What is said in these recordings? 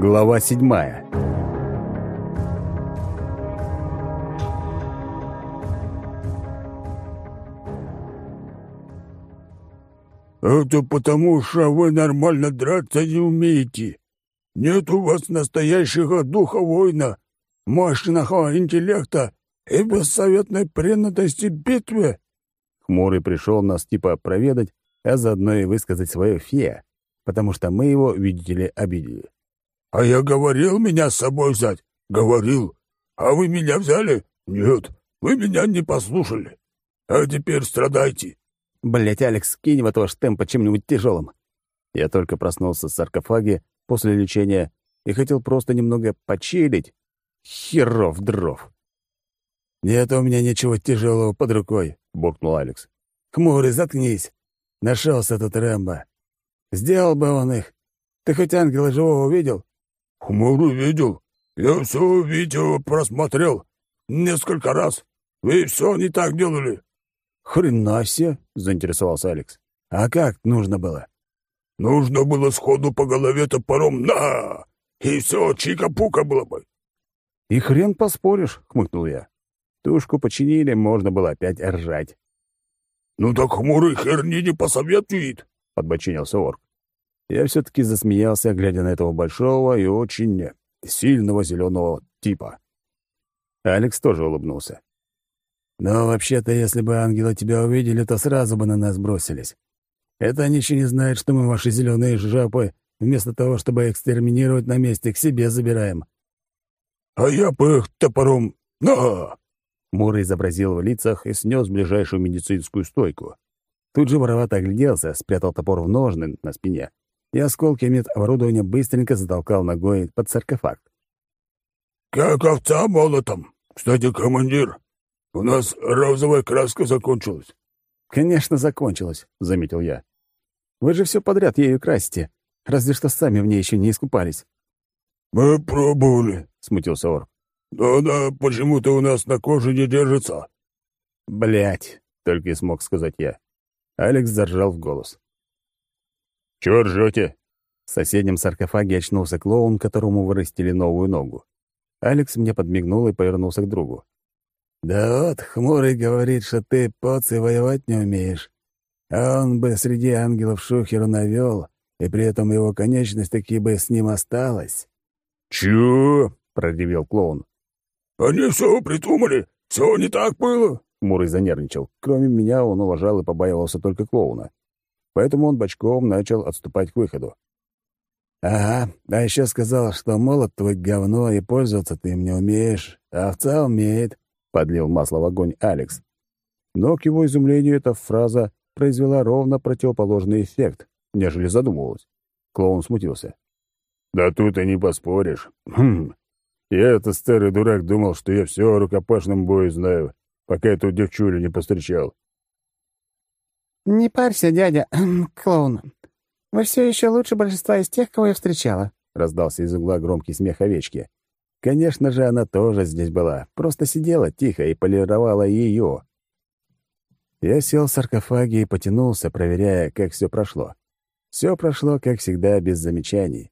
Глава седьмая. «Это потому, что вы нормально драться не умеете. Нет у вас настоящего духа воина, мощного интеллекта и бессоветной преданности битве». Хмурый пришел нас типа проведать, а заодно и высказать свое фе, потому что мы его, видите ли, обидели. «А я говорил меня с собой взять? Говорил. А вы меня взяли? Нет, вы меня не послушали. А теперь страдайте». Блять, Алекс, кинь в этого штемпа чем-нибудь тяжелым. Я только проснулся в саркофаге после лечения и хотел просто немного почилить. Херов дров. «Нет у меня ничего тяжелого под рукой», — буркнул Алекс. «Хмурый, заткнись. Нашелся тут Рэмбо. Сделал бы он их. Ты хоть ангела живого видел?» «Хмурый видел. Я все видео просмотрел. Несколько раз. Вы все не так делали». «Хрена себе!» — заинтересовался Алекс. «А как нужно было?» «Нужно было сходу по голове топором на! И все, чика-пука было бы!» «И хрен поспоришь!» — хмыкнул я. Тушку починили, можно было опять ржать. «Ну так хмурый херни не посоветует!» — подбочинился орк. Я все-таки засмеялся, глядя на этого большого и очень сильного зеленого типа. Алекс тоже улыбнулся. Но вообще-то, если бы ангелы тебя увидели, то сразу бы на нас бросились. Это они еще не знают, что мы ваши зеленые жапы, вместо того, чтобы экстерминировать на месте, к себе забираем. А я бы их топором... На! Мура изобразил в лицах и снес ближайшую медицинскую стойку. Тут же воровато огляделся, спрятал топор в ножны на спине, и осколки медоборудования быстренько затолкал ногой под саркофаг. «Как овца молотом. Кстати, командир, у нас розовая краска закончилась». «Конечно, закончилась», — заметил я. «Вы же все подряд ею красите, разве что сами в ней еще не искупались». «Мы пробовали», — смутился Орк. «Но она почему-то у нас на коже не держится». Блять, только и смог сказать я. Алекс заржал в голос. «Чего ржете?» В соседнем саркофаге очнулся клоун, которому вырастили новую ногу. Алекс мне подмигнул и повернулся к другу. «Да вот, Хмурый говорит, что ты поц и воевать не умеешь. А он бы среди ангелов шухеру навел, и при этом его конечность таки бы с ним осталась». «Чё?» — продевил клоун. «Они все придумали, все не так было». Хмурый занервничал. Кроме меня он уважал и побаивался только клоуна. Поэтому он бочком начал отступать к выходу. «Ага, а еще сказал, что молот твой говно, и пользоваться ты им не умеешь, а овца умеет», — подлил масло в огонь Алекс. Но, к его изумлению, эта фраза произвела ровно противоположный эффект, нежели задумывалась. Клоун смутился. «Да тут и не поспоришь. Хм. Я, это старый дурак, думал, что я все о рукопашном бою знаю, пока эту девчулю не постречал». «Не парься, дядя, клоун. Вы все еще лучше большинства из тех, кого я встречала», — раздался из угла громкий смех овечки. Конечно же, она тоже здесь была, просто сидела тихо и полировала ее. Я сел в саркофаге и потянулся, проверяя, как все прошло. Все прошло, как всегда, без замечаний.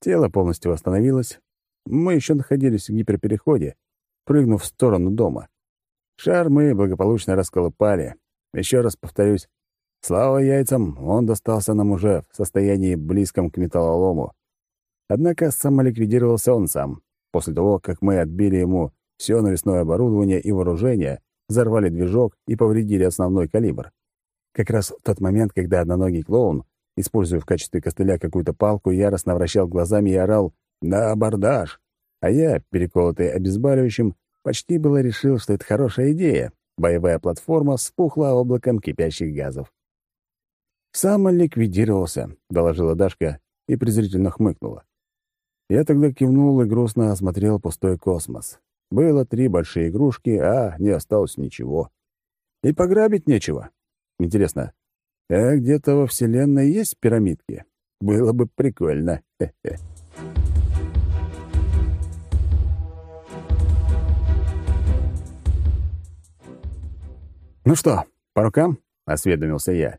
Тело полностью восстановилось. Мы еще находились в гиперпереходе, прыгнув в сторону дома. Шар мы благополучно расколупали. Еще раз повторюсь, слава яйцам, он достался нам уже в состоянии близком к металлолому. Однако самоликвидировался он сам. После того, как мы отбили ему все навесное оборудование и вооружение, взорвали движок и повредили основной калибр. Как раз в тот момент, когда одноногий клоун, используя в качестве костыля какую-то палку, яростно вращал глазами и орал «На абордаж!», а я, переколотый обезболивающим, почти было решил, что это хорошая идея. Боевая платформа вспухла облаком кипящих газов. «Сам ликвидировался», — доложила Дашка и презрительно хмыкнула. Я тогда кивнул и грустно осмотрел пустой космос. Было три большие игрушки, а не осталось ничего. И пограбить нечего. Интересно, а где-то во Вселенной есть пирамидки? Было бы прикольно. Хе-хе. «Ну что, по рукам?» — осведомился я.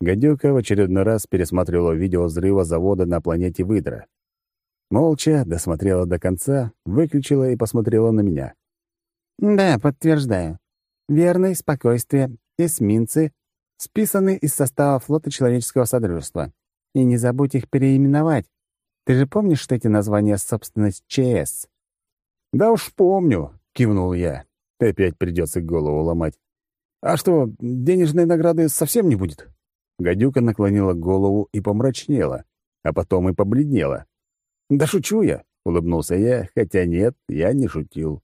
Гадюка в очередной раз пересматривала видео взрыва завода на планете Выдра. Молча досмотрела до конца, выключила и посмотрела на меня. «Да, подтверждаю. Верный, спокойствие, эсминцы списаны из состава флота Человеческого Содружества. И не забудь их переименовать. Ты же помнишь, что эти названия — собственность ЧС?» «Да уж помню», — кивнул я. Опять придется голову ломать. «А что, денежной награды совсем не будет?» Гадюка наклонила голову и помрачнела, а потом и побледнела. «Да шучу я», — улыбнулся я, хотя нет, я не шутил.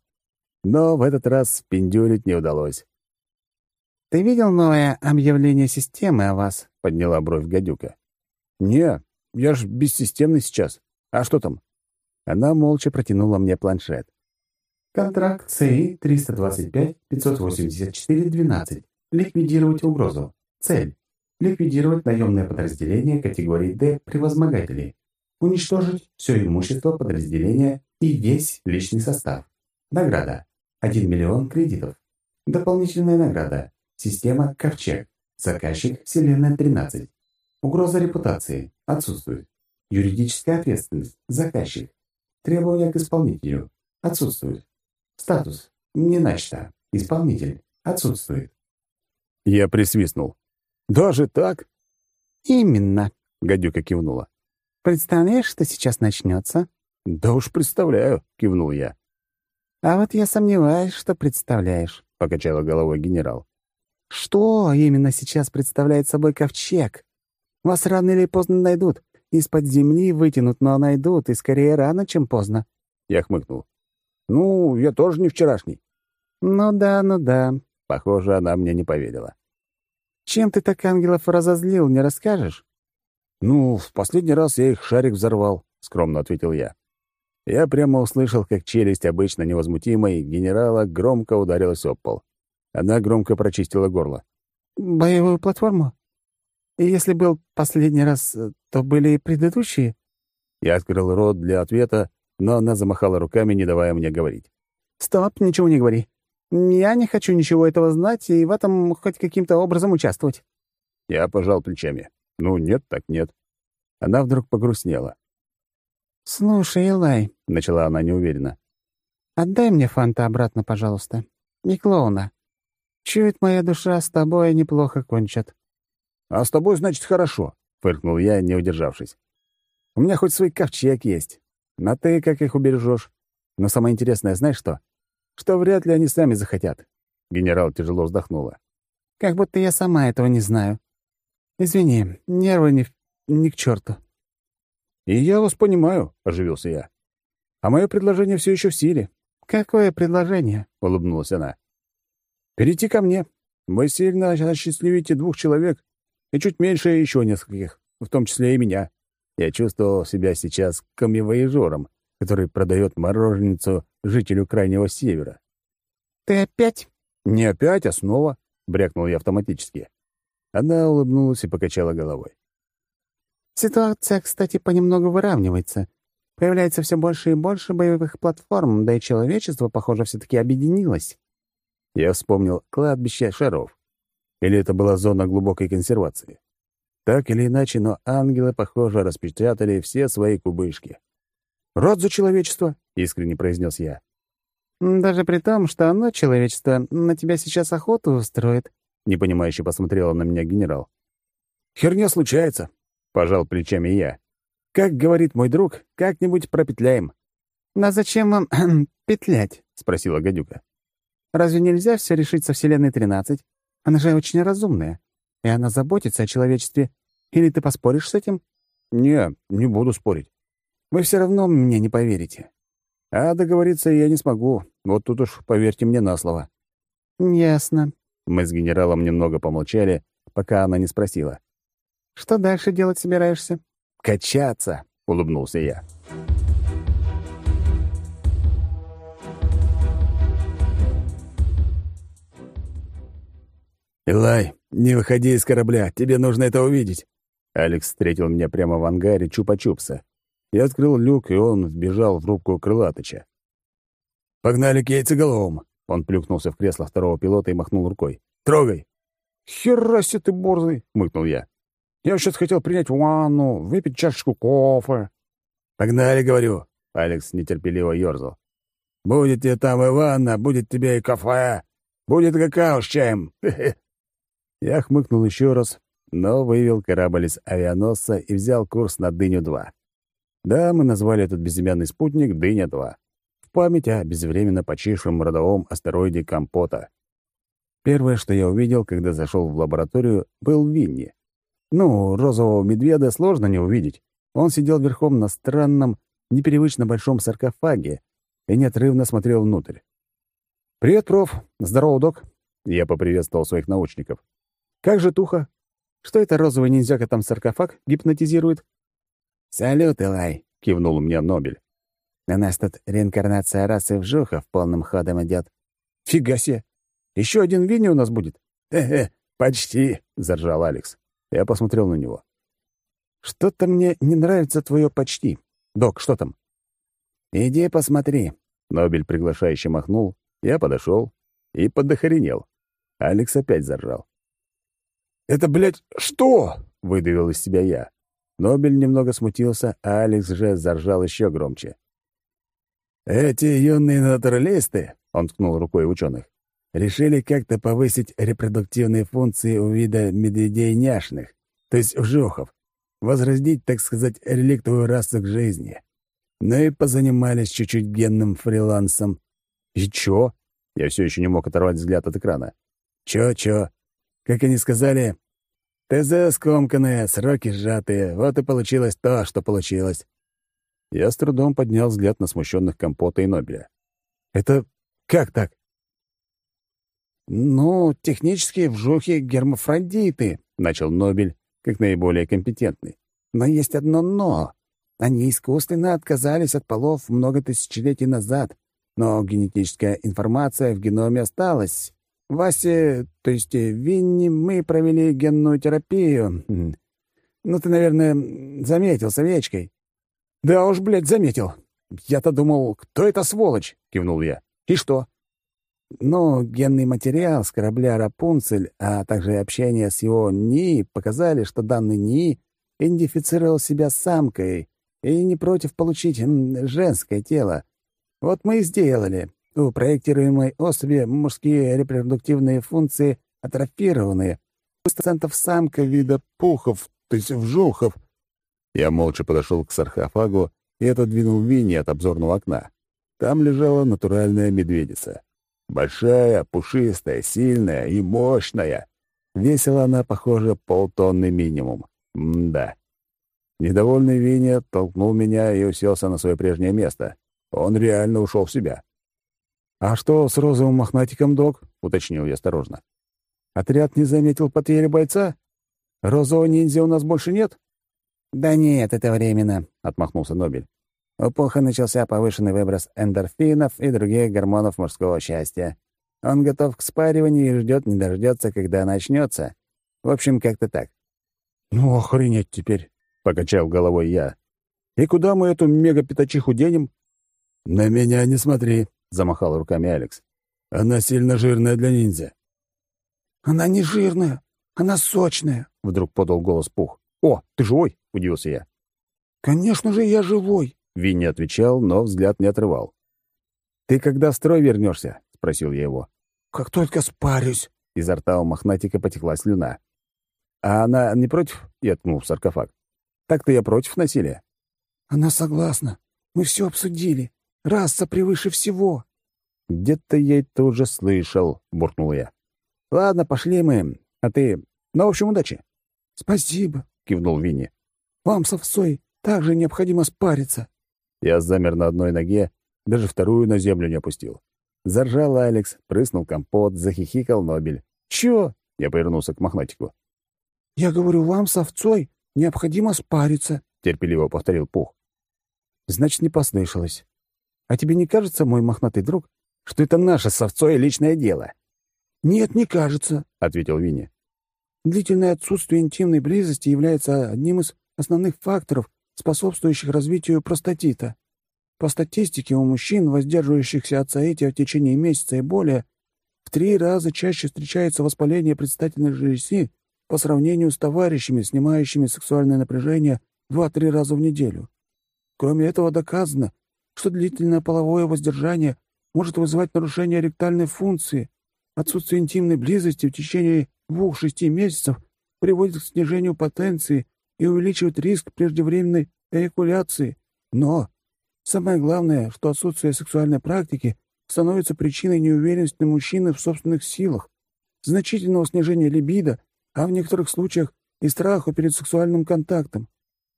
Но в этот раз пиндюрить не удалось. «Ты видел новое объявление системы о вас?» — подняла бровь гадюка. «Не, я ж бессистемный сейчас. А что там?» Она молча протянула мне планшет. Контракт ЦИ 325-584-12. Ликвидировать угрозу. Цель. Ликвидировать наемное подразделение категории D превозмогателей. Уничтожить все имущество подразделения и весь личный состав. Награда. 1 миллион кредитов. Дополнительная награда. Система «Ковчег». Заказчик «Вселенная 13». Угроза репутации. Отсутствует. Юридическая ответственность. Заказчик. Требования к исполнителю. Отсутствует. Статус. Не начато. Исполнитель. Отсутствует. Я присвистнул. «Даже так?» «Именно», — гадюка кивнула. «Представляешь, что сейчас начнется? «Да уж представляю», — кивнул я. «А вот я сомневаюсь, что представляешь», — покачала головой генерал. «Что именно сейчас представляет собой ковчег? Вас рано или поздно найдут. Из-под земли вытянут, но найдут, и скорее рано, чем поздно». Я хмыкнул. «Ну, я тоже не вчерашний». «Ну да, ну да». Похоже, она мне не поверила. «Чем ты так ангелов разозлил, не расскажешь?» «Ну, в последний раз я их шарик взорвал», — скромно ответил я. Я прямо услышал, как челюсть обычно невозмутимой генерала громко ударилась об пол. Она громко прочистила горло. «Боевую платформу? И если был последний раз, то были и предыдущие?» Я открыл рот для ответа, но она замахала руками, не давая мне говорить. «Стоп, ничего не говори. Я не хочу ничего этого знать и в этом хоть каким-то образом участвовать». Я пожал плечами. «Ну, нет, так нет». Она вдруг погрустнела. «Слушай, Элай», — начала она неуверенно. «Отдай мне Фанта обратно, пожалуйста. И клоуна. Чует моя душа, с тобой неплохо кончат». «А с тобой, значит, хорошо», — фыркнул я, не удержавшись. «У меня хоть свой ковчег есть. На ты как их убережешь? Но самое интересное, знаешь что? Что вряд ли они сами захотят. Генерал тяжело вздохнула. Как будто я сама этого не знаю. Извини, нервы не, не к черту. И я вас понимаю, оживился я. А мое предложение все еще в силе. Какое предложение? улыбнулась она. Перейти ко мне. Вы сильно осчастливите двух человек и чуть меньше еще нескольких, в том числе и меня. Я чувствовал себя сейчас камевоежором, который продает мороженицу жителю Крайнего Севера. «Ты опять?» «Не опять, а снова», — брякнул я автоматически. Она улыбнулась и покачала головой. «Ситуация, кстати, понемногу выравнивается. Появляется все больше и больше боевых платформ, да и человечество, похоже, все таки объединилось». Я вспомнил кладбище шаров. Или это была зона глубокой консервации. Так или иначе, но ангелы, похоже, распечатали все свои кубышки. «Рад за человечество», — искренне произнес я. «Даже при том, что оно, человечество, на тебя сейчас охоту устроит», — непонимающе посмотрела на меня генерал. «Херня случается», — пожал плечами я. «Как говорит мой друг, как-нибудь пропетляем». «А зачем вам петлять?» — спросила гадюка. «Разве нельзя все решить со Вселенной 13? Она же очень разумная и она заботится о человечестве. Или ты поспоришь с этим?» «Не, не буду спорить. Вы все равно мне не поверите. А договориться я не смогу. Вот тут уж поверьте мне на слово». «Ясно». Мы с генералом немного помолчали, пока она не спросила. «Что дальше делать собираешься?» «Качаться», — улыбнулся я. «Илай, не выходи из корабля, тебе нужно это увидеть!» Алекс встретил меня прямо в ангаре Чупа-Чупса. Я открыл люк, и он вбежал в рубку крылатыча. «Погнали к яйцеголовым!» Он плюхнулся в кресло второго пилота и махнул рукой. «Трогай!» «Хераси ты борзый!» — мыкнул я. «Я сейчас хотел принять ванну, выпить чашечку кофе». «Погнали, — говорю!» — Алекс нетерпеливо ёрзал. «Будет тебе там и ванна, будет тебе и кафе, будет какао с чаем. Я хмыкнул еще раз, но вывел корабль из авианосца и взял курс на Дыню-2. Да, мы назвали этот безымянный спутник Дыня-2 в память о безвременно почившем родовом астероиде Компота. Первое, что я увидел, когда зашел в лабораторию, был Винни. Ну, розового медведя сложно не увидеть. Он сидел верхом на странном, непривычно большом саркофаге и неотрывно смотрел внутрь. «Привет, проф. Здорово, док». Я поприветствовал своих научников. «Как же туха? Что это розовый ниндзяка там саркофаг гипнотизирует?» «Салют, Элай», — кивнул мне Нобель. «У нас тут реинкарнация расы вжухов полным ходом идет. «Фига себе! Еще один Винни у нас будет?» «Хе-хе, почти», — заржал Алекс. Я посмотрел на него. «Что-то мне не нравится твое почти. Док, что там?» «Иди посмотри». Нобель приглашающе махнул, я подошел и подохренел. Алекс опять заржал. «Это, блядь, что?» — выдавил из себя я. Нобель немного смутился, а Алекс же заржал еще громче. «Эти юные натуралисты», — он ткнул рукой ученых, решили как-то повысить репродуктивные функции у вида медведей няшных, то есть вжухов, возродить, так сказать, реликтовую расу к жизни. Ну и позанимались чуть-чуть генным фрилансом. И чё? Я все еще не мог оторвать взгляд от экрана. Чё-чё? Как они сказали, ТЗ скомканные, сроки сжатые, вот и получилось то, что получилось. Я с трудом поднял взгляд на смущенных Компота и Нобеля. «Это как так?» «Ну, технические вжухи гермафродиты», — начал Нобель, как наиболее компетентный. «Но есть одно «но». Они искусственно отказались от полов много тысячелетий назад, но генетическая информация в геноме осталась. Васе, то есть Винни, мы провели генную терапию. Ну, ты, наверное, заметил с овечкой. «Да уж, блядь, заметил. Я-то думал, кто это сволочь?» — кивнул я. «И что?» Ну, генный материал с корабля «Рапунцель», а также общение с его НИИ показали, что данный НИИ идентифицировал себя самкой и не против получить женское тело. Вот мы и сделали. У проектируемой особи мужские репродуктивные функции атрофированы. процентов самка вида пухов, то есть вжухов. Я молча подошел к саркофагу и отодвинул Винни от обзорного окна. Там лежала натуральная медведица. Большая, пушистая, сильная и мощная. Весила она, похоже, полтонны минимум. М-да. Недовольный Винни толкнул меня и уселся на свое прежнее место. Он реально ушел в себя. «А что с розовым мохнатиком, док?» — уточнил я осторожно. «Отряд не заметил потери бойца? Розового ниндзя у нас больше нет?» «Да нет, это временно», — отмахнулся Нобель. У Пуха начался повышенный выброс эндорфинов и других гормонов мужского счастья. Он готов к спариванию и ждет, не дождется, когда начнется. В общем, как-то так. «Ну, охренеть теперь», — покачал головой я. «И куда мы эту мега-пятачиху денем?» «На меня не смотри», замахал руками Алекс. «Она сильно жирная для ниндзя». «Она не жирная, она сочная», — вдруг подал голос Пух. «О, ты живой?» — удивился я. «Конечно же, я живой», — Винни отвечал, но взгляд не отрывал. «Ты когда в строй вернешься? спросил я его. «Как только спарюсь». Изо рта у мохнатика потекла слюна. «А она не против?» — я ткнул в саркофаг. «Так-то я против насилия». «Она согласна. Мы все обсудили. Раса превыше всего!» «Где-то я это уже слышал», — буркнул я. «Ладно, пошли мы. А ты... Ну, в общем, удачи». «Спасибо», — кивнул Винни. «Вам с овцой также необходимо спариться». Я замер на одной ноге, даже вторую на землю не опустил. Заржал Алекс, прыснул компот, захихикал Нобель. «Чё?» — я повернулся к мохнатику. «Я говорю, вам с овцой необходимо спариться», — терпеливо повторил Пух. «Значит, не послышалось. А тебе не кажется, мой мохнатый друг, что это наше с овцой личное дело?» «Нет, не кажется», — ответил Винни. «Длительное отсутствие интимной близости является одним из основных факторов, способствующих развитию простатита. По статистике, у мужчин, воздерживающихся от соития в течение месяца и более, в три раза чаще встречается воспаление предстательной железы по сравнению с товарищами, снимающими сексуальное напряжение два-три раза в неделю. Кроме этого, доказано, что длительное половое воздержание может вызывать нарушение ректальной функции. Отсутствие интимной близости в течение двух-шести месяцев приводит к снижению потенции и увеличивает риск преждевременной эякуляции. Но самое главное, что отсутствие сексуальной практики становится причиной неуверенности мужчины в собственных силах, значительного снижения либидо, а в некоторых случаях и страху перед сексуальным контактом.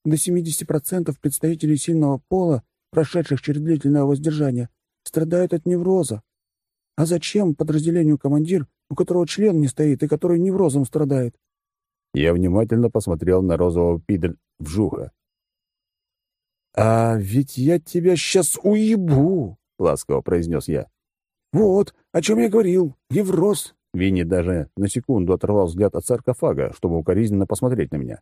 До 70% представителей сильного пола, прошедших через длительное воздержание, страдают от невроза. А зачем подразделению командир, у которого член не стоит и который неврозом страдает? Я внимательно посмотрел на розового пидр вжуха. «А ведь я тебя сейчас уебу!» — ласково произнес я. «Вот, о чем я говорил. Невроз. Винни даже на секунду оторвал взгляд от саркофага, чтобы укоризненно посмотреть на меня.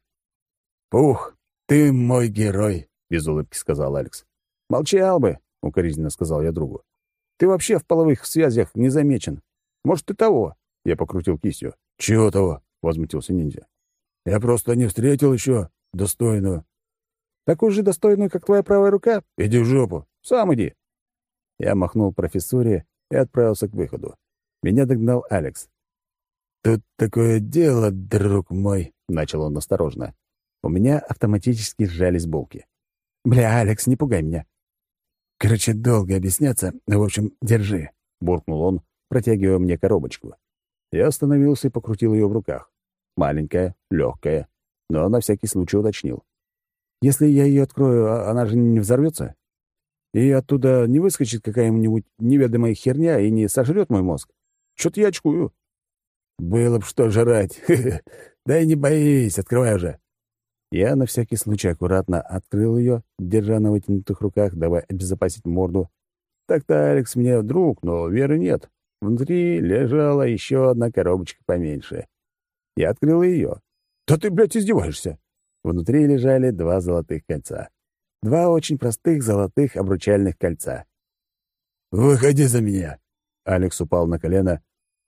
«Пух, ты мой герой», — без улыбки сказал Алекс. «Молчал бы», — укоризненно сказал я другу. «Ты вообще в половых связях не замечен. Может, ты того?» — я покрутил кистью. «Чего того?» — возмутился ниндзя. «Я просто не встретил еще достойную». «Такую же достойную, как твоя правая рука?» «Иди в жопу». «Сам иди». Я махнул профессоре и отправился к выходу. Меня догнал Алекс. «Тут такое дело, друг мой», — начал он осторожно. У меня автоматически сжались булки. «Бля, Алекс, не пугай меня». «Короче, долго объясняться. В общем, держи», — буркнул он, протягивая мне коробочку. Я остановился и покрутил ее в руках. Маленькая, легкая, но на всякий случай уточнил. «Если я ее открою, а она же не взорвется? И оттуда не выскочит какая-нибудь неведомая херня и не сожрет мой мозг?» Что-то я очкую. Было б что жрать. Да и не боись, открывай уже. Я на всякий случай аккуратно открыл ее, держа на вытянутых руках, давая обезопасить морду. Так-то Алекс мне друг, но веры нет. Внутри лежала еще одна коробочка поменьше. Я открыл ее. «Да ты, блядь, издеваешься!» Внутри лежали два золотых кольца. Два очень простых золотых обручальных кольца. «Выходи за меня!» Алекс упал на колено,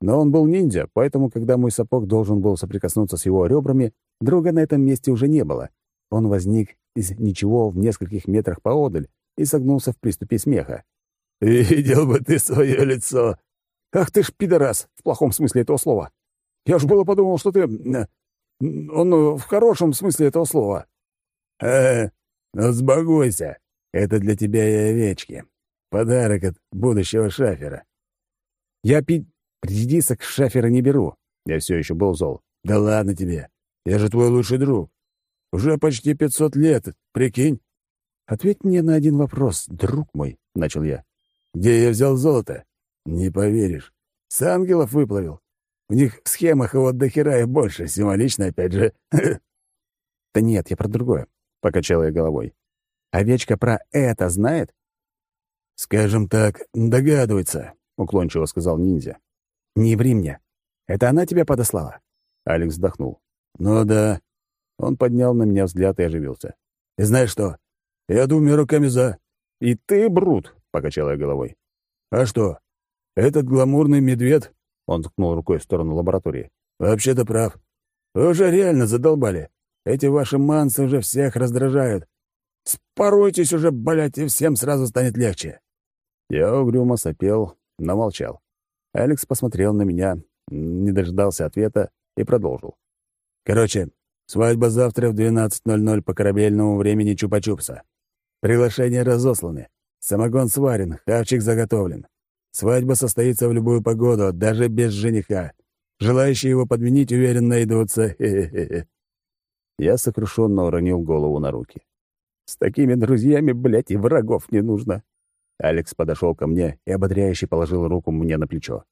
но он был ниндзя, поэтому, когда мой сапог должен был соприкоснуться с его ребрами, друга на этом месте уже не было. Он возник из ничего в нескольких метрах поодаль и согнулся в приступе смеха. «Видел бы ты свое лицо!» «Ах ты ж пидорас, в плохом смысле этого слова! Я уж было подумал, что ты... Э, он в хорошем смысле этого слова». «Э, ну сбогуйся, это для тебя и овечки. Подарок от будущего шафера». Я пить редисок шафера не беру. Я все еще был зол. Да ладно тебе. Я же твой лучший друг. Уже почти пятьсот лет, прикинь. Ответь мне на один вопрос, друг мой, — начал я. Где я взял золото? Не поверишь. С ангелов выплавил. У них в схемах его до хера и больше, символично опять же. Да нет, я про другое, — покачал я головой. Овечка про это знает? Скажем так, догадывается. — уклончиво сказал ниндзя. «Не ври мне. Это она тебя подослала?» Алекс вздохнул. «Ну да». Он поднял на меня взгляд и оживился. «И знаешь что? Я двумя руками за». «И ты брут», — покачал я головой. «А что? Этот гламурный медведь?» Он ткнул рукой в сторону лаборатории. «Вообще-то прав. Вы уже реально задолбали. Эти ваши мансы уже всех раздражают. Споруйтесь уже, блядь, и всем сразу станет легче». Я угрюмо сопел, но молчал. Алекс посмотрел на меня, не дождался ответа и продолжил. «Короче, свадьба завтра в 12.00 по корабельному времени Чупа-Чупса. Приглашения разосланы. Самогон сварен, хавчик заготовлен. Свадьба состоится в любую погоду, даже без жениха. Желающие его подменить уверенно найдутся. Я сокрушенно уронил голову на руки. С такими друзьями, блядь, и врагов не нужно. Алекс подошел ко мне и ободряюще положил руку мне на плечо.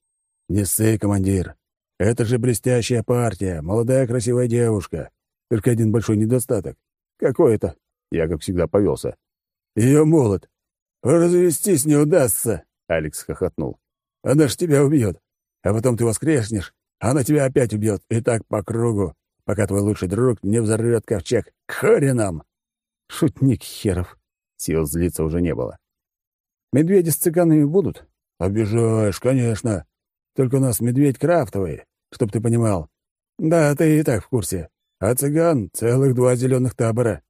«Не ссы, командир. Это же блестящая партия, молодая красивая девушка. Только один большой недостаток. Какой это?» Я, как всегда, повелся. Ее молот. Развестись не удастся!» Алекс хохотнул. «Она ж тебя убьет. А потом ты воскреснешь, а она тебя опять убьет. И так по кругу, пока твой лучший друг не взорвет ковчег. К хренам!» Шутник херов. Сил злиться уже не было. Медведи с цыганами будут? Обижаешь, конечно. Только у нас медведь крафтовый, чтоб ты понимал. Да, ты и так в курсе. А цыган — целых два зеленых табора.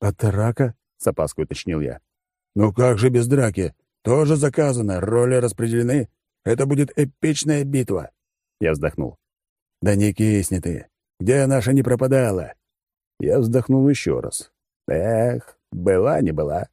От рака? с опаской уточнил я. «Ну как же без драки? Тоже заказано, роли распределены. Это будет эпичная битва». Я вздохнул. «Да не кисни ты. Где наша не пропадала?» Я вздохнул еще раз. «Эх, была не была».